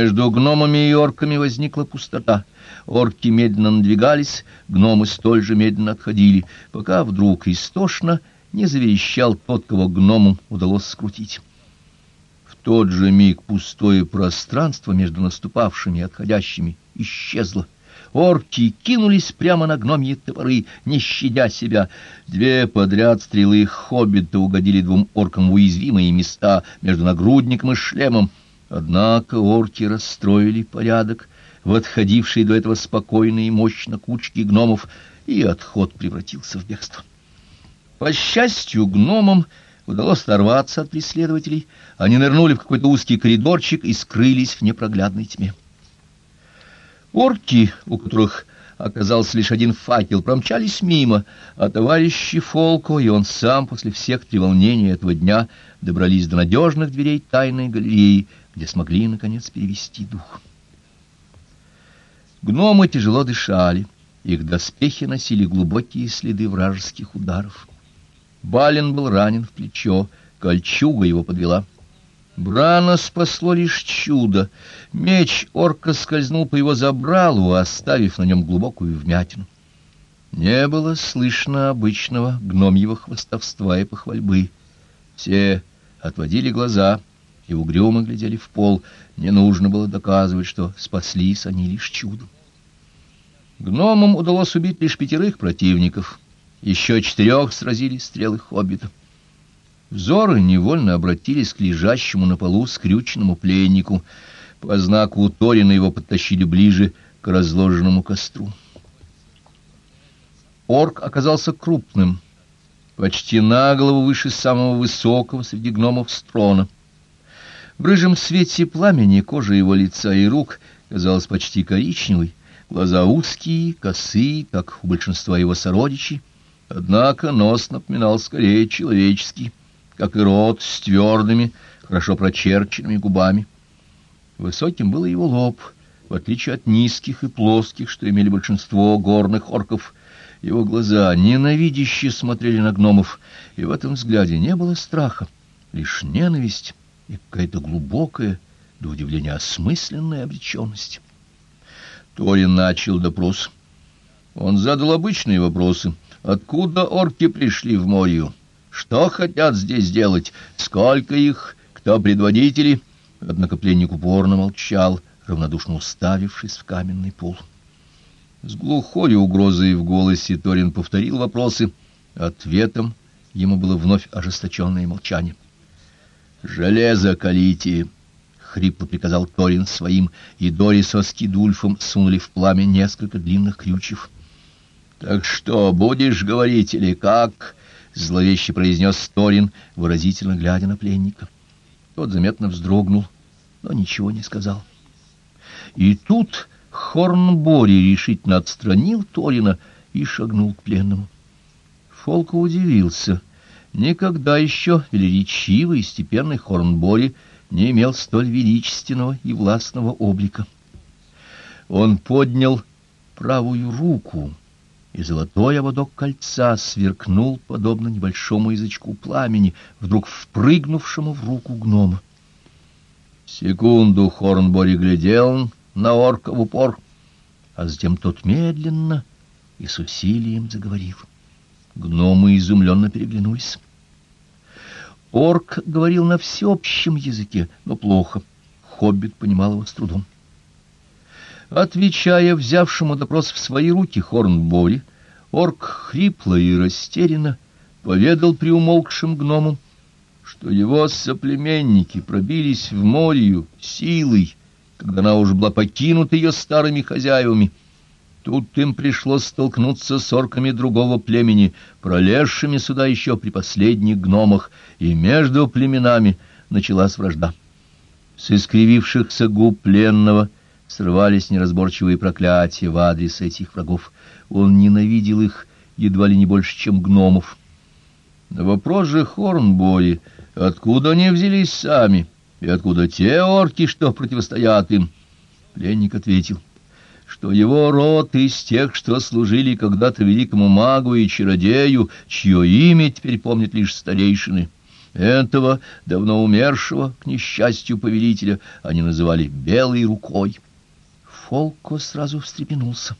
Между гномами и орками возникла пустота. Орки медленно надвигались, гномы столь же медленно отходили, пока вдруг истошно не заверещал тот, кого гномам удалось скрутить. В тот же миг пустое пространство между наступавшими и отходящими исчезло. Орки кинулись прямо на гномьи топоры, не щадя себя. Две подряд стрелы хоббита угодили двум оркам в уязвимые места между нагрудником и шлемом. Однако орки расстроили порядок в отходившей до этого спокойно и мощно кучки гномов, и отход превратился в бегство. По счастью, гномам удалось оторваться от преследователей. Они нырнули в какой-то узкий коридорчик и скрылись в непроглядной тьме. Орки, у которых оказался лишь один факел, промчались мимо, а товарищи Фолко и он сам после всех треволнений этого дня добрались до надежных дверей тайной галереи, где смогли, наконец, перевести дух. Гномы тяжело дышали, их доспехи носили глубокие следы вражеских ударов. Бален был ранен в плечо, кольчуга его подвела. Брана спасло лишь чудо. Меч орка скользнул по его забралу, оставив на нем глубокую вмятину. Не было слышно обычного гномьего хвостовства и похвальбы. Все отводили глаза и угрюмо глядели в пол. Не нужно было доказывать, что спаслись они лишь чудом. Гномам удалось убить лишь пятерых противников. Еще четырех сразили стрелы хоббита. Взоры невольно обратились к лежащему на полу скрюченному пленнику. По знаку Торина его подтащили ближе к разложенному костру. Орк оказался крупным, почти на голову выше самого высокого среди гномов строна. В рыжем свете пламени кожа его лица и рук казалась почти коричневой, глаза узкие, косые, как у большинства его сородичей, однако нос напоминал скорее человеческий как и рот с твердыми, хорошо прочерченными губами. Высоким был его лоб, в отличие от низких и плоских, что имели большинство горных орков. Его глаза ненавидяще смотрели на гномов, и в этом взгляде не было страха, лишь ненависть и какая-то глубокая, до удивления осмысленная обреченность. Торин начал допрос. Он задал обычные вопросы. Откуда орки пришли в морю? Что хотят здесь делать? Сколько их? Кто предводители? Однако пленник упорно молчал, равнодушно уставившись в каменный пол. С глухой угрозой в голосе Торин повторил вопросы. Ответом ему было вновь ожесточенное молчание. «Железо колите!» — хрипло приказал Торин своим, и Дори со Скидульфом сунули в пламя несколько длинных крючев. «Так что, будешь говорить или как?» — зловеще произнес Торин, выразительно глядя на пленника. Тот заметно вздрогнул, но ничего не сказал. И тут Хорнбори решительно отстранил Торина и шагнул к пленному. Фолка удивился. Никогда еще величивый и степенный Хорнбори не имел столь величественного и властного облика. Он поднял правую руку и золотой ободок кольца сверкнул, подобно небольшому язычку пламени, вдруг впрыгнувшему в руку гнома. Секунду Хорнбори глядел на орка в упор, а затем тот медленно и с усилием заговорил. Гномы изумленно переглянулись. Орк говорил на всеобщем языке, но плохо. Хоббит понимал его с трудом. Отвечая взявшему допрос в свои руки Хорнбори, орк хрипло и растерянно поведал приумолкшим гномам, что его соплеменники пробились в морю силой, когда она уже была покинута ее старыми хозяевами. Тут им пришлось столкнуться с орками другого племени, пролезшими сюда еще при последних гномах, и между племенами началась вражда. С искривившихся губ пленного — срывались неразборчивые проклятия в адрес этих врагов. Он ненавидел их едва ли не больше, чем гномов. Вопрос же Хорнбори, откуда они взялись сами, и откуда те орки, что противостоят им, пленник ответил, что его род из тех, что служили когда-то великому магу и чародею, чье имя теперь помнят лишь старейшины. Этого давно умершего, к несчастью повелителя, они называли «белой рукой». Фолко сразу встрепенулся.